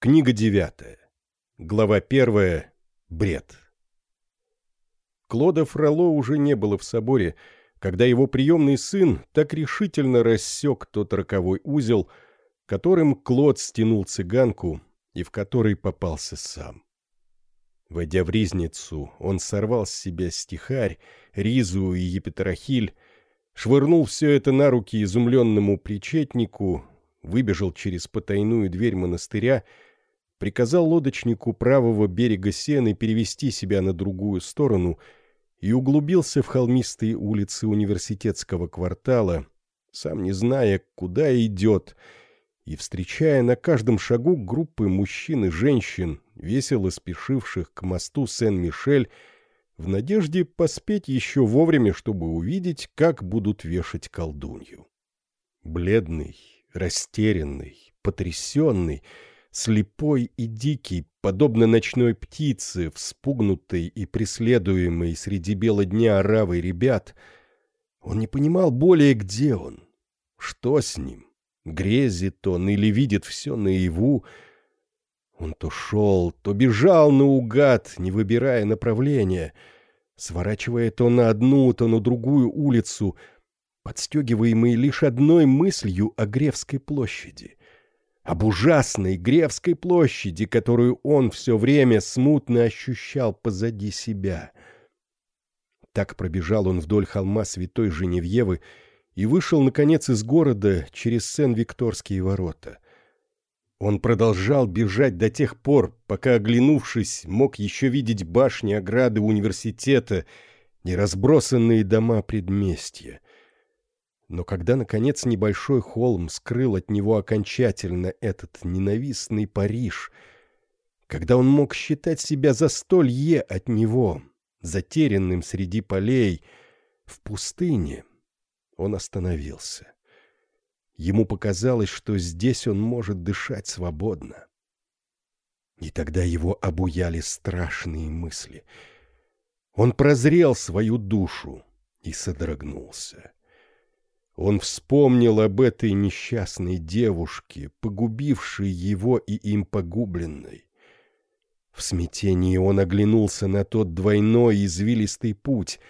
Книга девятая. Глава первая. Бред. Клода Фроло уже не было в соборе, когда его приемный сын так решительно рассек тот роковой узел, которым Клод стянул цыганку и в который попался сам. Войдя в ризницу, он сорвал с себя стихарь, ризу и епитрахиль, швырнул все это на руки изумленному причетнику, выбежал через потайную дверь монастыря, приказал лодочнику правого берега Сены перевести себя на другую сторону и углубился в холмистые улицы университетского квартала, сам не зная, куда идет, и встречая на каждом шагу группы мужчин и женщин, весело спешивших к мосту Сен-Мишель, в надежде поспеть еще вовремя, чтобы увидеть, как будут вешать колдунью. Бледный, растерянный, потрясенный, слепой и дикий, подобно ночной птице, вспугнутой и преследуемой среди бела дня оравой ребят, он не понимал более, где он, что с ним, грезит он или видит все наяву, он то шел, то бежал наугад, не выбирая направления, сворачивая то на одну, то на другую улицу, подстегиваемый лишь одной мыслью о Гревской площади. Об ужасной Гревской площади, которую он все время смутно ощущал позади себя. Так пробежал он вдоль холма Святой Женевьевы и вышел, наконец, из города через Сен-Викторские ворота — он продолжал бежать до тех пор, пока, оглянувшись, мог еще видеть башни ограды университета и разбросанные дома предместья. Но когда, наконец, небольшой холм скрыл от него окончательно этот ненавистный Париж, когда он мог считать себя за столье от него, затерянным среди полей, в пустыне, он остановился. Ему показалось, что здесь он может дышать свободно. И тогда его обуяли страшные мысли. Он прозрел свою душу и содрогнулся. Он вспомнил об этой несчастной девушке, погубившей его и им погубленной. В смятении он оглянулся на тот двойной извилистый путь,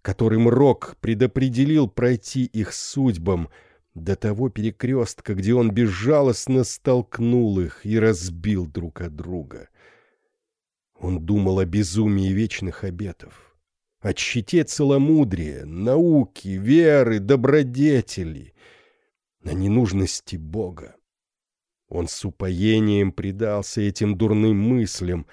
которым Рок предопределил пройти их судьбам — до того перекрестка, где он безжалостно столкнул их и разбил друг от друга. Он думал о безумии вечных обетов, о щите целомудрия, науки, веры, добродетели, о ненужности Бога. Он с упоением предался этим дурным мыслям,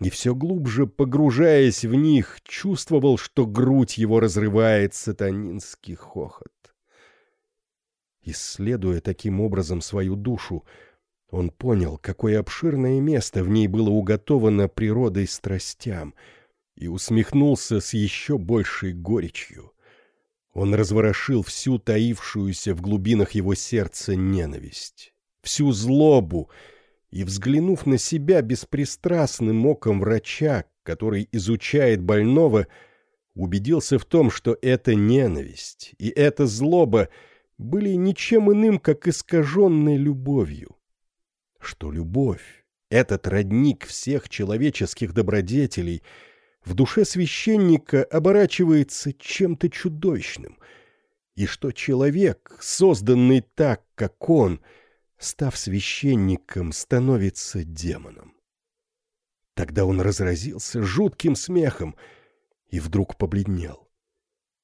и все глубже погружаясь в них, чувствовал, что грудь его разрывает сатанинский хохот. Исследуя таким образом свою душу, он понял, какое обширное место в ней было уготовано природой страстям, и усмехнулся с еще большей горечью. Он разворошил всю таившуюся в глубинах его сердца ненависть, всю злобу, и, взглянув на себя беспристрастным оком врача, который изучает больного, убедился в том, что эта ненависть и эта злоба — были ничем иным, как искаженной любовью. Что любовь, этот родник всех человеческих добродетелей, в душе священника оборачивается чем-то чудовищным, и что человек, созданный так, как он, став священником, становится демоном. Тогда он разразился жутким смехом и вдруг побледнел.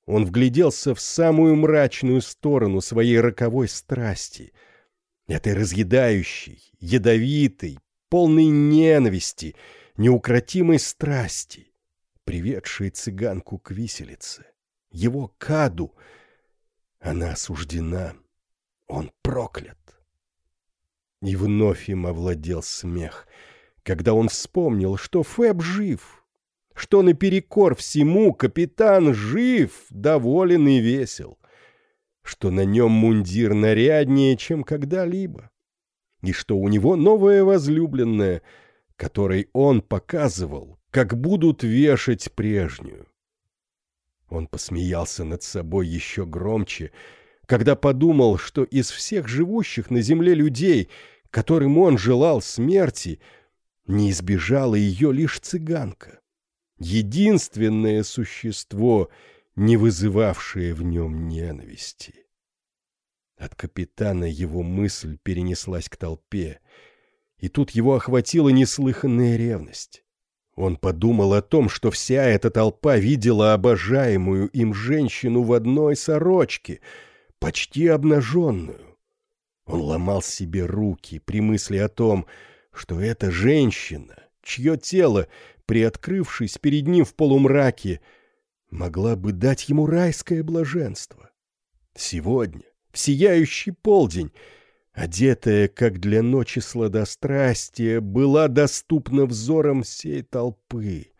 Он вгляделся в самую мрачную сторону своей роковой страсти, этой разъедающей, ядовитой, полной ненависти, неукротимой страсти, приведшей цыганку к виселице, его каду. Она осуждена, он проклят. И вновь им овладел смех, когда он вспомнил, что Фэб жив, что наперекор всему капитан жив, доволен и весел, что на нем мундир наряднее, чем когда-либо, и что у него новая возлюбленная, которой он показывал, как будут вешать прежнюю. Он посмеялся над собой еще громче, когда подумал, что из всех живущих на земле людей которым он желал смерти, не избежала ее лишь цыганка. Единственное существо, не вызывавшее в нем ненависти. От капитана его мысль перенеслась к толпе, и тут его охватила неслыханная ревность. Он подумал о том, что вся эта толпа видела обожаемую им женщину в одной сорочке, почти обнаженную. Он ломал себе руки при мысли о том, что эта женщина, чье тело, приоткрывшись перед ним в полумраке, могла бы дать ему райское блаженство. Сегодня, в сияющий полдень, одетая, как для ночи сладострастия, была доступна взорам всей толпы.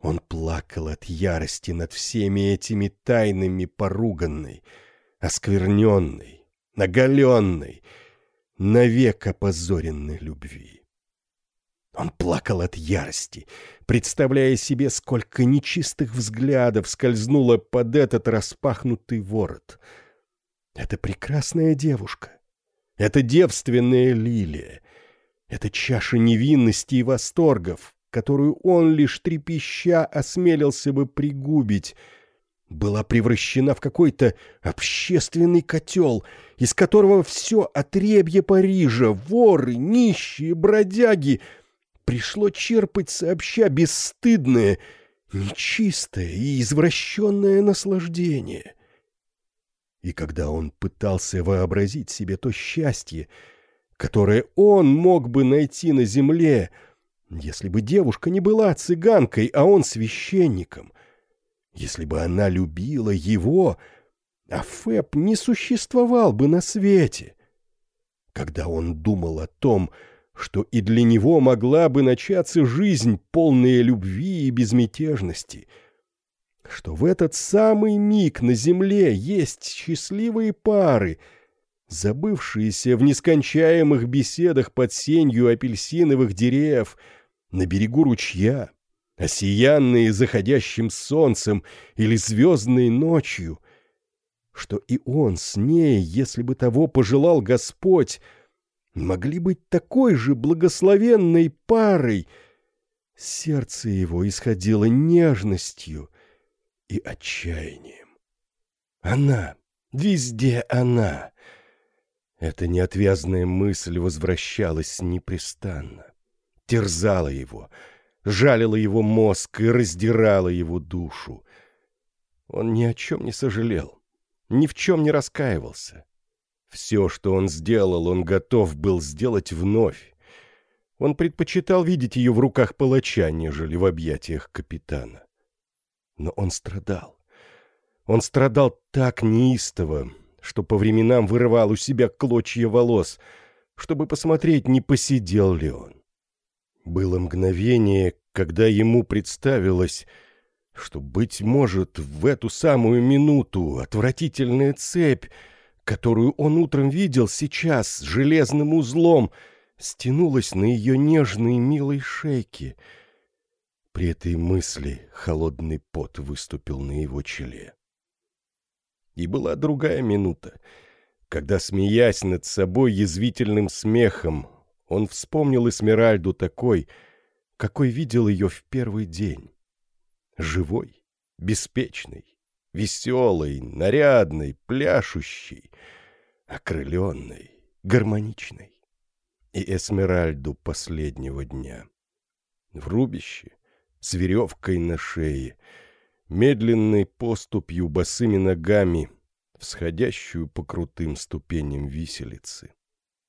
Он плакал от ярости над всеми этими тайнами поруганной, оскверненной, наголенной, навек опозоренной любви. Он плакал от ярости, представляя себе, сколько нечистых взглядов скользнуло под этот распахнутый ворот. Это прекрасная девушка, это девственная лилия. Это чаша невинности и восторгов, которую он лишь трепеща осмелился бы пригубить, была превращена в какой-то общественный котел, из которого все отребье Парижа, воры, нищие, бродяги, пришло черпать сообща бесстыдное, нечистое и извращенное наслаждение. И когда он пытался вообразить себе то счастье, которое он мог бы найти на земле, если бы девушка не была цыганкой, а он священником, если бы она любила его, а Фэб не существовал бы на свете. Когда он думал о том, что и для него могла бы начаться жизнь, полная любви и безмятежности — что в этот самый миг на земле есть счастливые пары, забывшиеся в нескончаемых беседах под сенью апельсиновых деревьев на берегу ручья, осиянные заходящим солнцем или звездной ночью, что и он с ней, если бы того пожелал Господь, могли быть такой же благословенной парой. Сердце его исходило нежностью — и отчаянием. Она, везде она. Эта неотвязная мысль возвращалась непрестанно, терзала его, жалила его мозг и раздирала его душу. Он ни о чем не сожалел, ни в чем не раскаивался. Все, что он сделал, он готов был сделать вновь. Он предпочитал видеть ее в руках палача, нежели в объятиях капитана. Но он страдал. Он страдал так неистово, что по временам вырывал у себя клочья волос, чтобы посмотреть, не посидел ли он. Было мгновение, когда ему представилось, что, быть может, в эту самую минуту отвратительная цепь, которую он утром видел сейчас железным узлом, стянулась на ее нежной милой шейке — при этой мысли холодный пот выступил на его челе. И была другая минута, когда, смеясь над собой язвительным смехом, он вспомнил Эсмеральду такой, какой видел ее в первый день. Живой, беспечной, веселой, нарядной, пляшущей, окрыленной, гармоничной. И Эсмеральду последнего дня. В рубище, с веревкой на шее, медленной поступью босыми ногами, всходящую по крутым ступеням виселицы.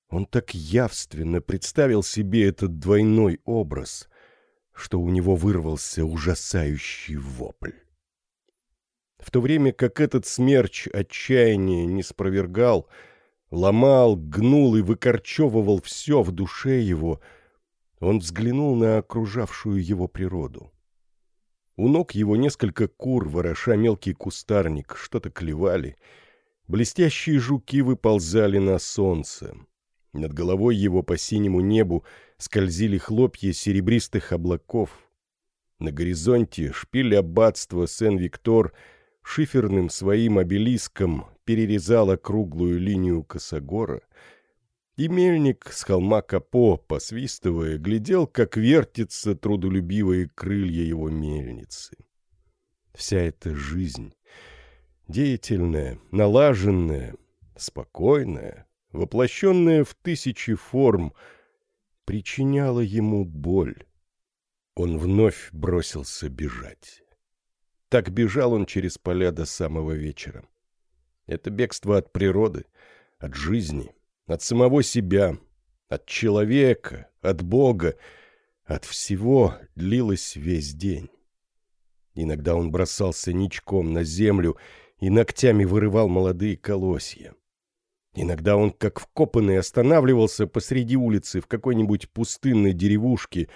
Он так явственно представил себе этот двойной образ, что у него вырвался ужасающий вопль. В то время как этот смерч отчаяния не спровергал, ломал, гнул и выкорчевывал все в душе его — он взглянул на окружавшую его природу. У ног его несколько кур, вороша мелкий кустарник, что-то клевали. Блестящие жуки выползали на солнце. Над головой его по синему небу скользили хлопья серебристых облаков. На горизонте шпиль аббатства Сен-Виктор шиферным своим обелиском перерезала круглую линию косогора — И мельник с холма Капо, посвистывая, глядел, как вертятся трудолюбивые крылья его мельницы. Вся эта жизнь, деятельная, налаженная, спокойная, воплощенная в тысячи форм, причиняла ему боль. Он вновь бросился бежать. Так бежал он через поля до самого вечера. Это бегство от природы, от жизни, от самого себя, от человека, от Бога, от всего длилось весь день. Иногда он бросался ничком на землю и ногтями вырывал молодые колосья. Иногда он, как вкопанный, останавливался посреди улицы в какой-нибудь пустынной деревушке,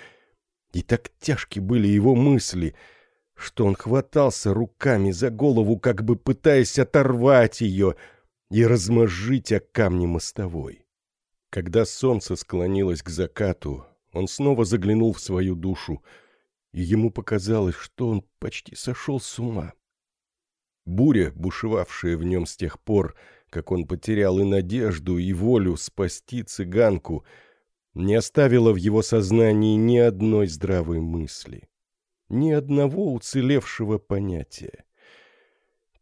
и так тяжки были его мысли — что он хватался руками за голову, как бы пытаясь оторвать ее и размозжить о камни мостовой. Когда солнце склонилось к закату, он снова заглянул в свою душу, и ему показалось, что он почти сошел с ума. Буря, бушевавшая в нем с тех пор, как он потерял и надежду, и волю спасти цыганку, не оставила в его сознании ни одной здравой мысли ни одного уцелевшего понятия.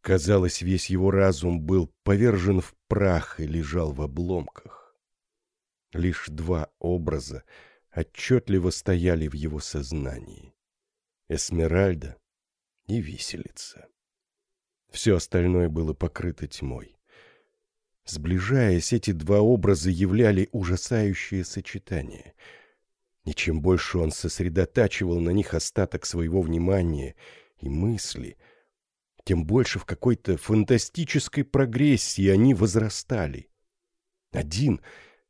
Казалось, весь его разум был повержен в прах и лежал в обломках. Лишь два образа отчетливо стояли в его сознании. Эсмеральда и виселица. Все остальное было покрыто тьмой. Сближаясь, эти два образа являли ужасающее сочетание — и чем больше он сосредотачивал на них остаток своего внимания и мысли, тем больше в какой-то фантастической прогрессии они возрастали. Один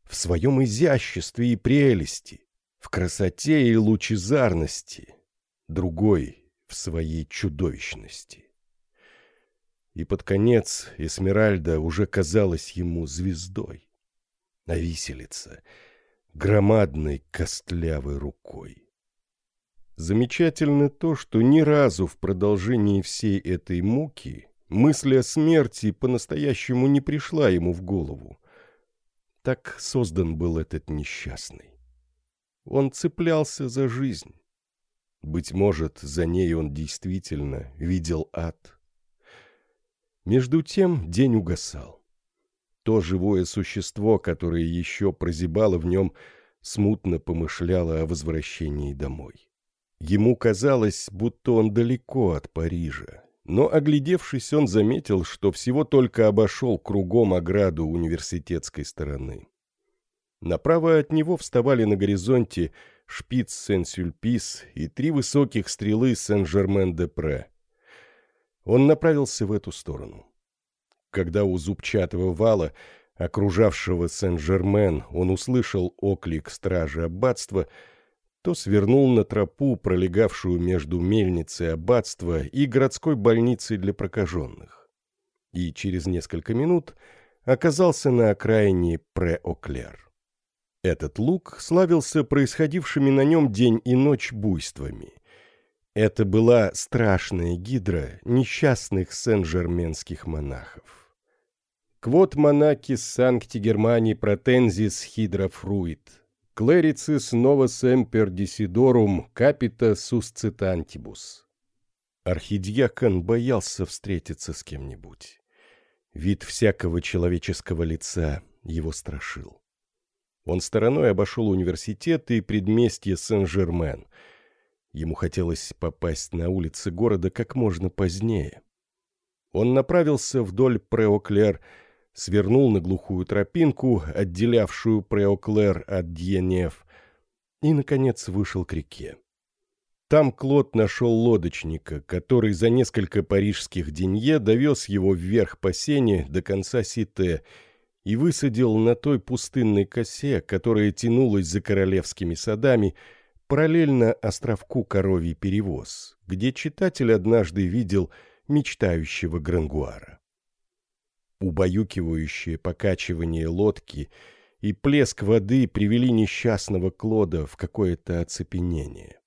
в своем изяществе и прелести, в красоте и лучезарности, другой в своей чудовищности. И под конец Эсмеральда уже казалась ему звездой. А виселица — громадной костлявой рукой. Замечательно то, что ни разу в продолжении всей этой муки мысль о смерти по-настоящему не пришла ему в голову. Так создан был этот несчастный. Он цеплялся за жизнь. Быть может, за ней он действительно видел ад. Между тем день угасал. То живое существо, которое еще прозябало в нем, смутно помышляло о возвращении домой. Ему казалось, будто он далеко от Парижа, но, оглядевшись, он заметил, что всего только обошел кругом ограду университетской стороны. Направо от него вставали на горизонте шпиц Сен-Сюльпис и три высоких стрелы Сен-Жермен-де-Пре. Он направился в эту сторону. Когда у зубчатого вала, окружавшего Сен-Жермен, он услышал оклик стражи аббатства, то свернул на тропу, пролегавшую между мельницей аббатства и городской больницей для прокаженных. И через несколько минут оказался на окраине Пре-Оклер. Этот луг славился происходившими на нем день и ночь буйствами. Это была страшная гидра несчастных сен-жерменских монахов. Quod monacis sancti Germani pratensis hydra clericis nova semper disidorum capita suscitantibus. Архидиакон боялся встретиться с кем-нибудь. Вид всякого человеческого лица его страшил. Он стороной обошел университет и предместье Сен-Жермен. Ему хотелось попасть на улицы города как можно позднее. Он направился вдоль Преоклер, свернул на глухую тропинку, отделявшую Преоклер от Дьенев, и, наконец, вышел к реке. Там Клод нашел лодочника, который за несколько парижских денье довез его вверх по сене до конца Сите и высадил на той пустынной косе, которая тянулась за королевскими садами, параллельно островку Коровий перевоз, где читатель однажды видел мечтающего Грангуара убаюкивающее покачивание лодки и плеск воды привели несчастного Клода в какое-то оцепенение.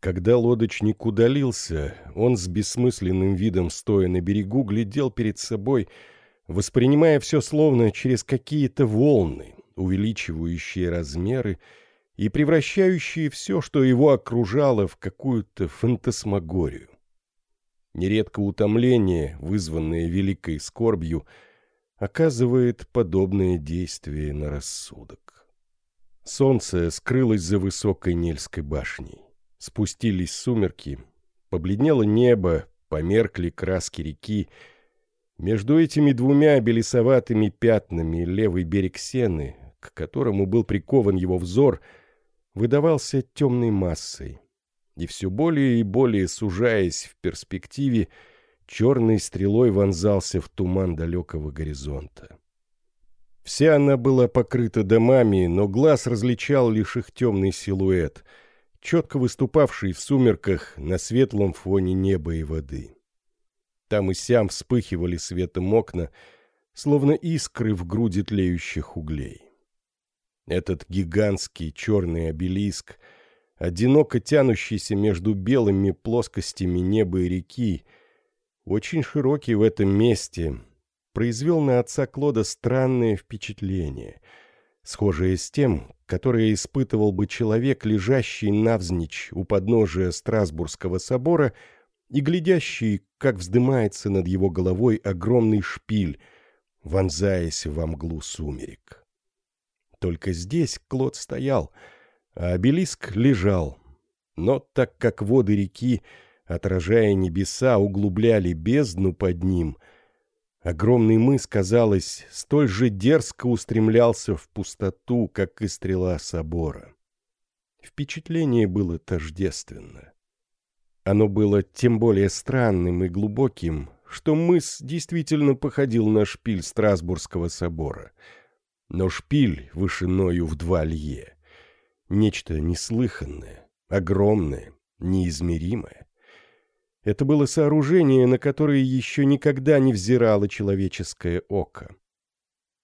Когда лодочник удалился, он с бессмысленным видом, стоя на берегу, глядел перед собой, воспринимая все словно через какие-то волны, увеличивающие размеры и превращающие все, что его окружало, в какую-то фантасмагорию. Нередко утомление, вызванное великой скорбью, оказывает подобное действие на рассудок. Солнце скрылось за высокой Нельской башней. Спустились сумерки, побледнело небо, померкли краски реки. Между этими двумя белесоватыми пятнами левый берег Сены, к которому был прикован его взор, выдавался темной массой. И все более и более сужаясь в перспективе, черной стрелой вонзался в туман далекого горизонта. Вся она была покрыта домами, но глаз различал лишь их темный силуэт — четко выступавший в сумерках на светлом фоне неба и воды. Там и сям вспыхивали светом окна, словно искры в груди тлеющих углей. Этот гигантский черный обелиск, одиноко тянущийся между белыми плоскостями неба и реки, очень широкий в этом месте, произвел на отца Клода странное впечатление, схожее с тем, которое испытывал бы человек, лежащий навзничь у подножия Страсбургского собора и глядящий, как вздымается над его головой огромный шпиль, вонзаясь во мглу сумерек. Только здесь Клод стоял, а обелиск лежал. Но так как воды реки, отражая небеса, углубляли бездну под ним — Огромный мыс, казалось, столь же дерзко устремлялся в пустоту, как и стрела собора. Впечатление было тождественно. Оно было тем более странным и глубоким, что мыс действительно походил на шпиль Страсбургского собора. Но шпиль вышиною в два лье. Нечто неслыханное, огромное, неизмеримое. Это было сооружение, на которое еще никогда не взирало человеческое око.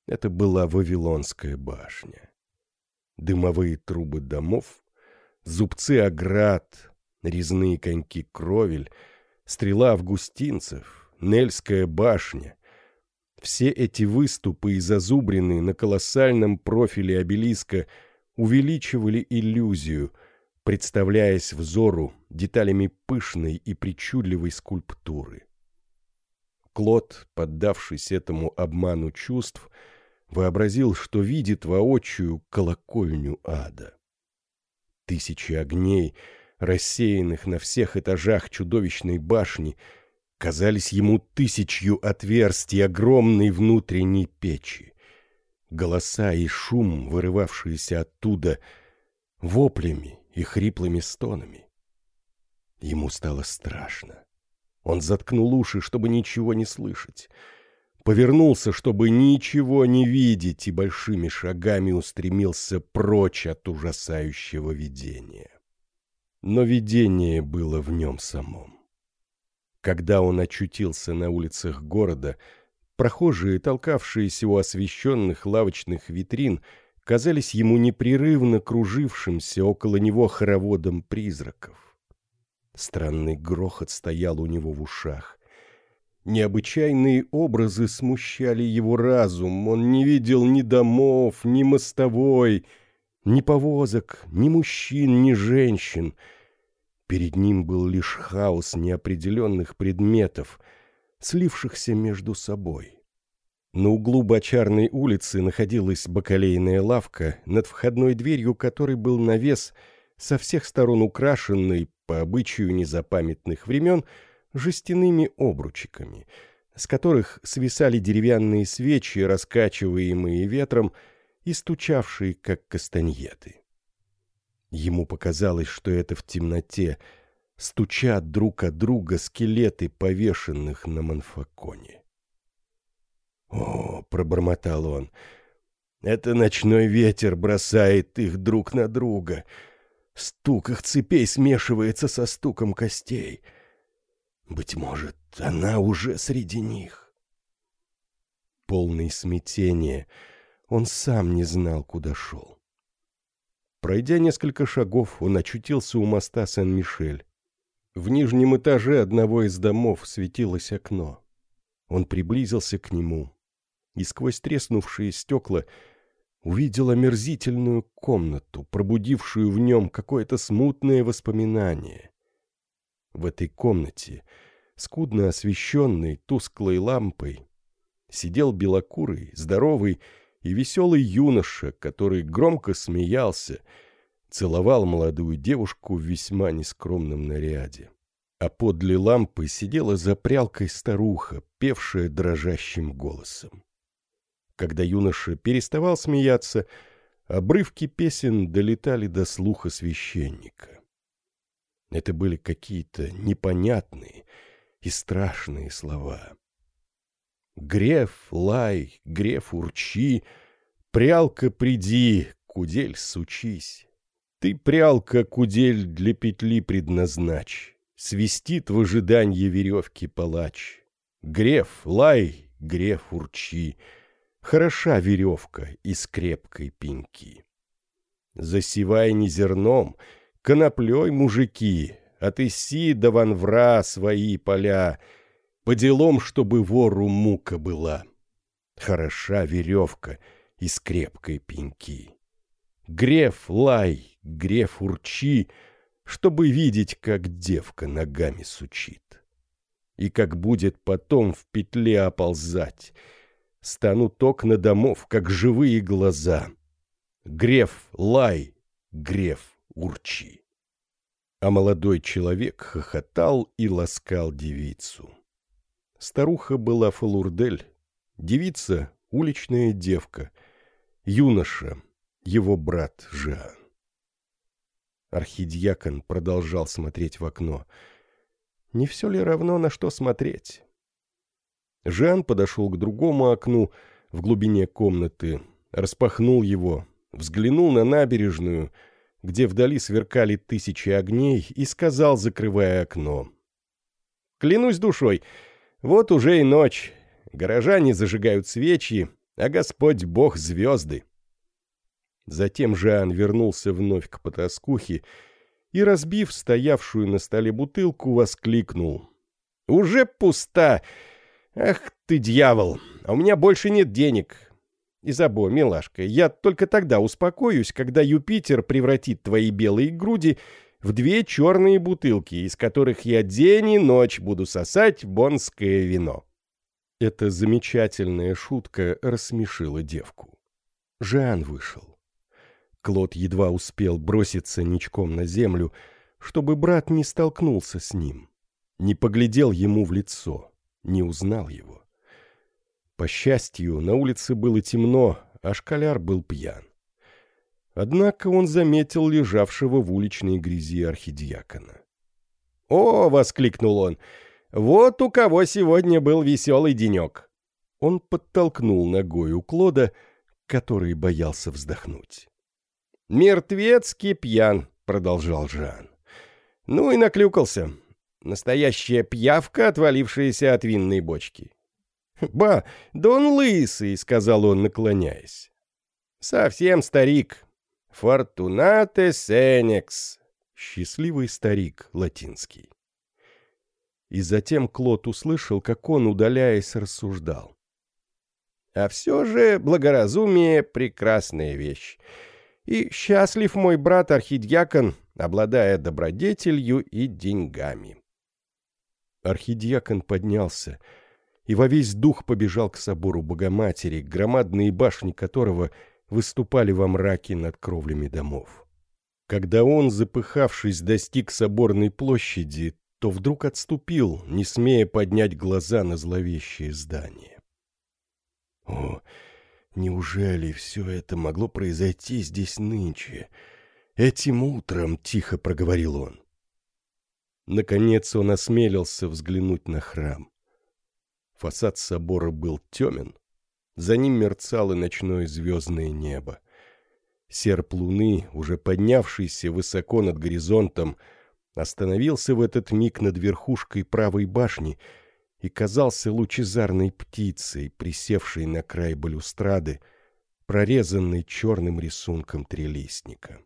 Это была Вавилонская башня. Дымовые трубы домов, зубцы оград, резные коньки кровель, стрела августинцев, Нельская башня. Все эти выступы и зазубрины на колоссальном профиле обелиска увеличивали иллюзию — представляясь взору деталями пышной и причудливой скульптуры. Клод, поддавшись этому обману чувств, вообразил, что видит воочию колокольню ада. Тысячи огней, рассеянных на всех этажах чудовищной башни, казались ему тысячью отверстий огромной внутренней печи. Голоса и шум, вырывавшиеся оттуда, воплями и хриплыми стонами. Ему стало страшно. Он заткнул уши, чтобы ничего не слышать. Повернулся, чтобы ничего не видеть, и большими шагами устремился прочь от ужасающего видения. Но видение было в нем самом. Когда он очутился на улицах города, прохожие, толкавшиеся у освещенных лавочных витрин, казались ему непрерывно кружившимся около него хороводом призраков. Странный грохот стоял у него в ушах. Необычайные образы смущали его разум, он не видел ни домов, ни мостовой, ни повозок, ни мужчин, ни женщин. Перед ним был лишь хаос неопределенных предметов, слившихся между собой. На углу Бочарной улицы находилась бакалейная лавка, над входной дверью которой был навес, со всех сторон украшенный, по обычаю незапамятных времен, жестяными обручиками, с которых свисали деревянные свечи, раскачиваемые ветром и стучавшие, как кастаньеты. Ему показалось, что это в темноте стучат друг от друга скелеты повешенных на манфаконе. «О!» — пробормотал он. «Это ночной ветер бросает их друг на друга. Стук их цепей смешивается со стуком костей. Быть может, она уже среди них». Полный смятения, он сам не знал, куда шел. Пройдя несколько шагов, он очутился у моста Сен-Мишель. В нижнем этаже одного из домов светилось окно. Он приблизился к нему, и сквозь треснувшие стекла увидел омерзительную комнату, пробудившую в нем какое-то смутное воспоминание. В этой комнате, скудно освещенной тусклой лампой, сидел белокурый, здоровый и веселый юноша, который громко смеялся, целовал молодую девушку в весьма нескромном наряде. А подле лампы сидела за прялкой старуха, певшая дрожащим голосом. Когда юноша переставал смеяться, обрывки песен долетали до слуха священника. Это были какие-то непонятные и страшные слова. Греф, лай, греф, урчи, прялка, приди, кудель, сучись. Ты, прялка, кудель для петли предназначь, свистит в ожиданье веревки палач. Греф, лай, греф, урчи, Хороша веревка из крепкой пеньки. Засевай не зерном, коноплей, мужики, От Иси до Ванвра свои поля, По делам, чтобы вору мука была. Хороша веревка из крепкой пеньки. Греф лай, греф урчи, Чтобы видеть, как девка ногами сучит. И как будет потом в петле оползать — Станут окна домов, как живые глаза. Греф, лай, греф, урчи. А молодой человек хохотал и ласкал девицу. Старуха была Фалурдель, девица — уличная девка, юноша — его брат Жан. Архидьякон продолжал смотреть в окно. Не все ли равно, на что смотреть? Жан подошел к другому окну в глубине комнаты, распахнул его, взглянул на набережную, где вдали сверкали тысячи огней, и сказал, закрывая окно. «Клянусь душой, вот уже и ночь. Горожане зажигают свечи, а Господь Бог звезды». Затем Жан вернулся вновь к потаскухе и, разбив стоявшую на столе бутылку, воскликнул. «Уже пуста! «Ах ты, дьявол! А у меня больше нет денег!» «Изабо, милашка, я только тогда успокоюсь, когда Юпитер превратит твои белые груди в две черные бутылки, из которых я день и ночь буду сосать бонское вино». Эта замечательная шутка рассмешила девку. Жан вышел. Клод едва успел броситься ничком на землю, чтобы брат не столкнулся с ним, не поглядел ему в лицо не узнал его. По счастью, на улице было темно, а школяр был пьян. Однако он заметил лежавшего в уличной грязи архидиакона. «О!» — воскликнул он. «Вот у кого сегодня был веселый денек!» Он подтолкнул ногой у Клода, который боялся вздохнуть. «Мертвецкий пьян!» — продолжал Жан. «Ну и наклюкался. Настоящая пьявка, отвалившаяся от винной бочки. «Ба, да он лысый», — сказал он, наклоняясь. «Совсем старик. Фортунате сенекс». Счастливый старик латинский. И затем Клод услышал, как он, удаляясь, рассуждал. «А все же благоразумие — прекрасная вещь. И счастлив мой брат-архидьякон, обладая добродетелью и деньгами». Архидиакон поднялся и во весь дух побежал к собору Богоматери, громадные башни которого выступали во мраке над кровлями домов. Когда он, запыхавшись, достиг соборной площади, то вдруг отступил, не смея поднять глаза на зловещее здание. О, неужели все это могло произойти здесь нынче? Этим утром, — тихо проговорил он. Наконец он осмелился взглянуть на храм. Фасад собора был темен. За ним мерцало ночное звездное небо. Серп луны, уже поднявшийся высоко над горизонтом, остановился в этот миг над верхушкой правой башни и казался лучезарной птицей, присевшей на край балюстрады, прорезанной черным рисунком трелистника.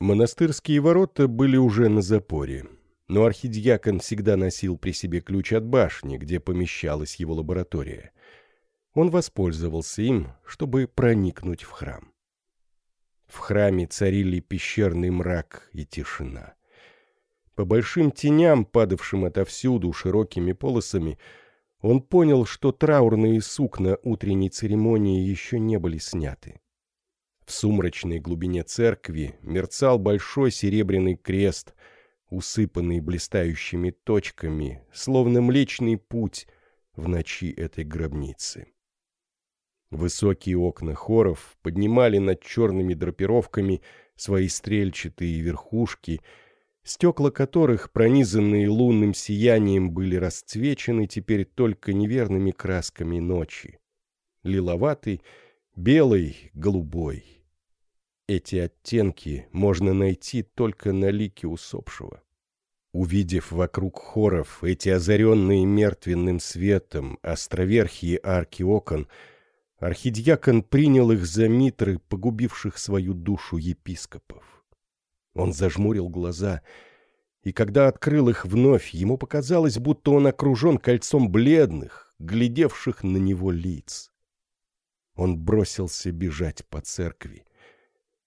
Монастырские ворота были уже на запоре но архидиакон всегда носил при себе ключ от башни, где помещалась его лаборатория. Он воспользовался им, чтобы проникнуть в храм. В храме царили пещерный мрак и тишина. По большим теням, падавшим отовсюду широкими полосами, он понял, что траурные сукна утренней церемонии еще не были сняты. В сумрачной глубине церкви мерцал большой серебряный крест, усыпанный блистающими точками, словно Млечный Путь в ночи этой гробницы. Высокие окна хоров поднимали над черными драпировками свои стрельчатые верхушки, стекла которых, пронизанные лунным сиянием, были расцвечены теперь только неверными красками ночи. Лиловатый, белый, голубой. Эти оттенки можно найти только на лике усопшего. Увидев вокруг хоров эти озаренные мертвенным светом островерхие арки окон, архидьякон принял их за митры, погубивших свою душу епископов. Он зажмурил глаза, и когда открыл их вновь, ему показалось, будто он окружен кольцом бледных, глядевших на него лиц. Он бросился бежать по церкви.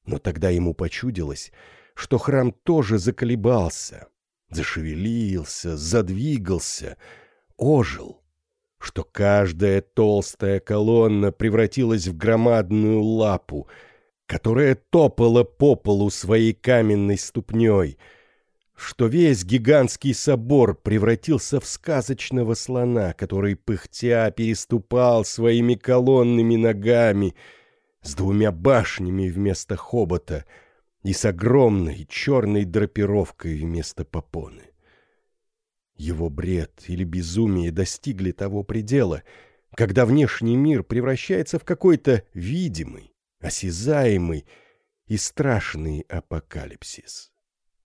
Но тогда ему почудилось, что храм тоже заколебался, зашевелился, задвигался, ожил, что каждая толстая колонна превратилась в громадную лапу, которая топала по полу своей каменной ступней, что весь гигантский собор превратился в сказочного слона, который, пыхтя, переступал своими колонными ногами — с двумя башнями вместо хобота и с огромной черной драпировкой вместо попоны. Его бред или безумие достигли того предела, когда внешний мир превращается в какой-то видимый, осязаемый и страшный апокалипсис.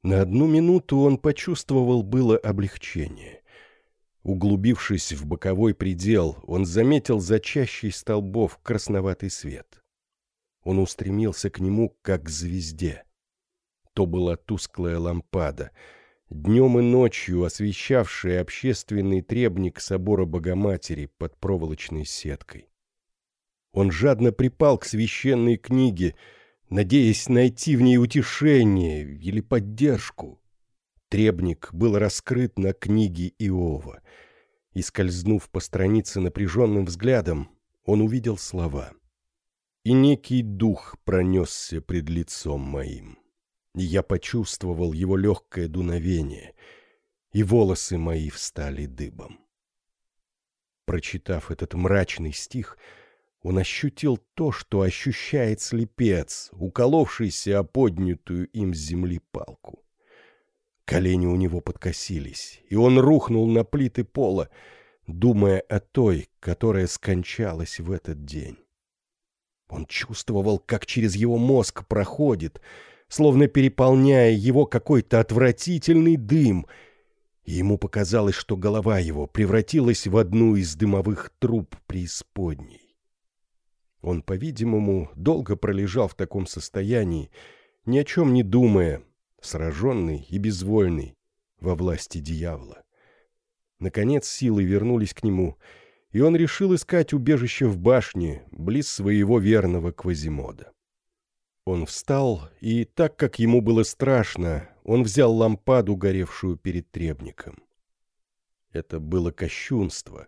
На одну минуту он почувствовал было облегчение. Углубившись в боковой предел, он заметил за чащей столбов красноватый свет. Он устремился к нему, как к звезде. То была тусклая лампада, днем и ночью освещавшая общественный требник собора Богоматери под проволочной сеткой. Он жадно припал к священной книге, надеясь найти в ней утешение или поддержку. Требник был раскрыт на книге Иова, и, скользнув по странице напряженным взглядом, он увидел слова — и некий дух пронесся пред лицом моим. Я почувствовал его легкое дуновение, и волосы мои встали дыбом. Прочитав этот мрачный стих, он ощутил то, что ощущает слепец, уколовшийся о поднятую им с земли палку. Колени у него подкосились, и он рухнул на плиты пола, думая о той, которая скончалась в этот день. Он чувствовал, как через его мозг проходит, словно переполняя его какой-то отвратительный дым, и ему показалось, что голова его превратилась в одну из дымовых труб преисподней. Он, по-видимому, долго пролежал в таком состоянии, ни о чем не думая, сраженный и безвольный, во власти дьявола. Наконец силы вернулись к нему — и он решил искать убежище в башне, близ своего верного Квазимода. Он встал, и, так как ему было страшно, он взял лампаду, горевшую перед требником. Это было кощунство,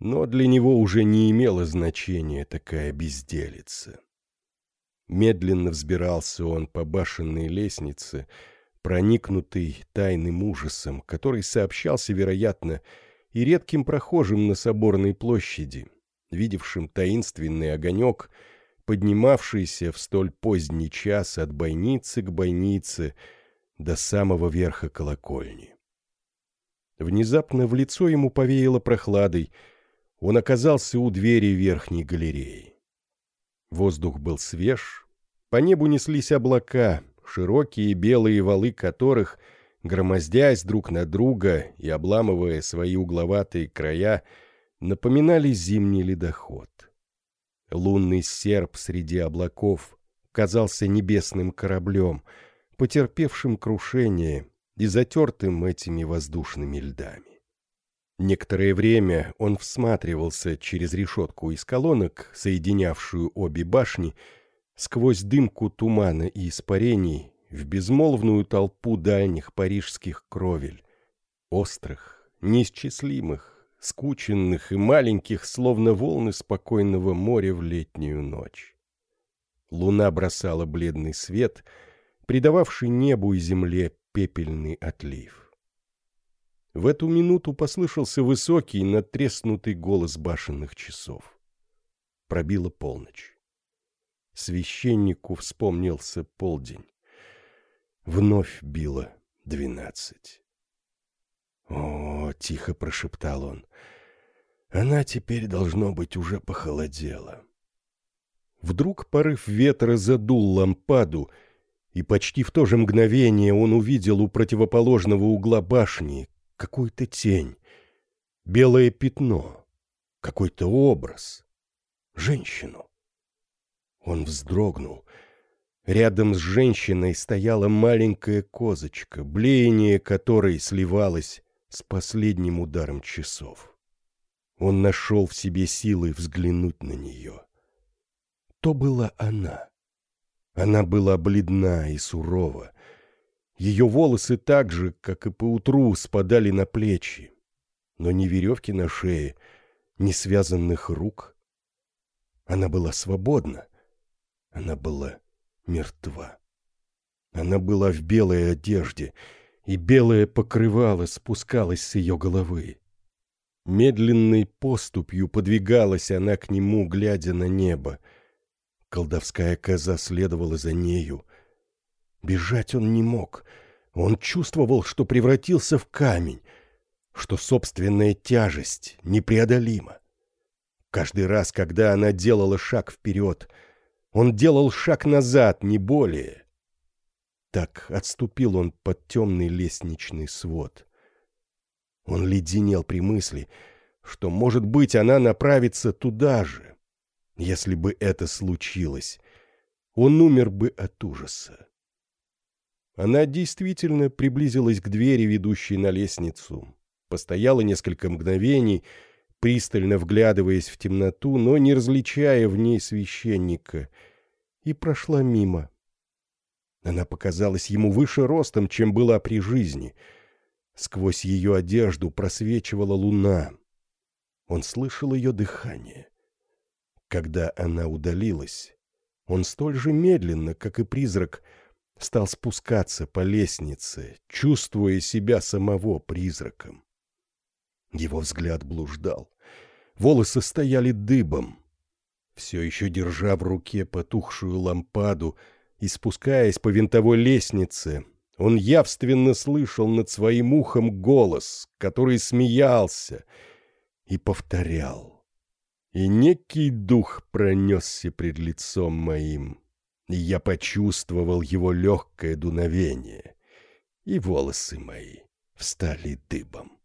но для него уже не имело значения такая безделица. Медленно взбирался он по башенной лестнице, проникнутый тайным ужасом, который сообщался, вероятно, и редким прохожим на соборной площади, видевшим таинственный огонек, поднимавшийся в столь поздний час от бойницы к бойнице до самого верха колокольни. Внезапно в лицо ему повеяло прохладой, он оказался у двери верхней галереи. Воздух был свеж, по небу неслись облака, широкие белые валы которых — громоздясь друг на друга и обламывая свои угловатые края, напоминали зимний ледоход. Лунный серп среди облаков казался небесным кораблем, потерпевшим крушение и затертым этими воздушными льдами. Некоторое время он всматривался через решетку из колонок, соединявшую обе башни, сквозь дымку тумана и испарений в безмолвную толпу дальних парижских кровель, острых, неисчислимых, скученных и маленьких, словно волны спокойного моря в летнюю ночь. Луна бросала бледный свет, придававший небу и земле пепельный отлив. В эту минуту послышался высокий, натреснутый голос башенных часов. Пробила полночь. Священнику вспомнился полдень. Вновь било двенадцать. «О, — тихо прошептал он, — она теперь, должно быть, уже похолодела». Вдруг порыв ветра задул лампаду, и почти в то же мгновение он увидел у противоположного угла башни какую-то тень, белое пятно, какой-то образ, женщину. Он вздрогнул. Рядом с женщиной стояла маленькая козочка, блеяние которой сливалось с последним ударом часов. Он нашел в себе силы взглянуть на нее. То была она. Она была бледна и сурова. Ее волосы так же, как и поутру, спадали на плечи. Но ни веревки на шее, ни связанных рук. Она была свободна. Она была мертва. Она была в белой одежде, и белое покрывало спускалось с ее головы. Медленной поступью подвигалась она к нему, глядя на небо. Колдовская коза следовала за нею. Бежать он не мог. Он чувствовал, что превратился в камень, что собственная тяжесть непреодолима. Каждый раз, когда она делала шаг вперед, он делал шаг назад, не более. Так отступил он под темный лестничный свод. Он леденел при мысли, что, может быть, она направится туда же. Если бы это случилось, он умер бы от ужаса. Она действительно приблизилась к двери, ведущей на лестницу, постояла несколько мгновений, пристально вглядываясь в темноту, но не различая в ней священника, и прошла мимо. Она показалась ему выше ростом, чем была при жизни. Сквозь ее одежду просвечивала луна. Он слышал ее дыхание. Когда она удалилась, он столь же медленно, как и призрак, стал спускаться по лестнице, чувствуя себя самого призраком. Его взгляд блуждал. Волосы стояли дыбом. Все еще держа в руке потухшую лампаду, и спускаясь по винтовой лестнице, он явственно слышал над своим ухом голос, который смеялся и повторял. И некий дух пронесся пред лицом моим, я почувствовал его легкое дуновение, и волосы мои встали дыбом.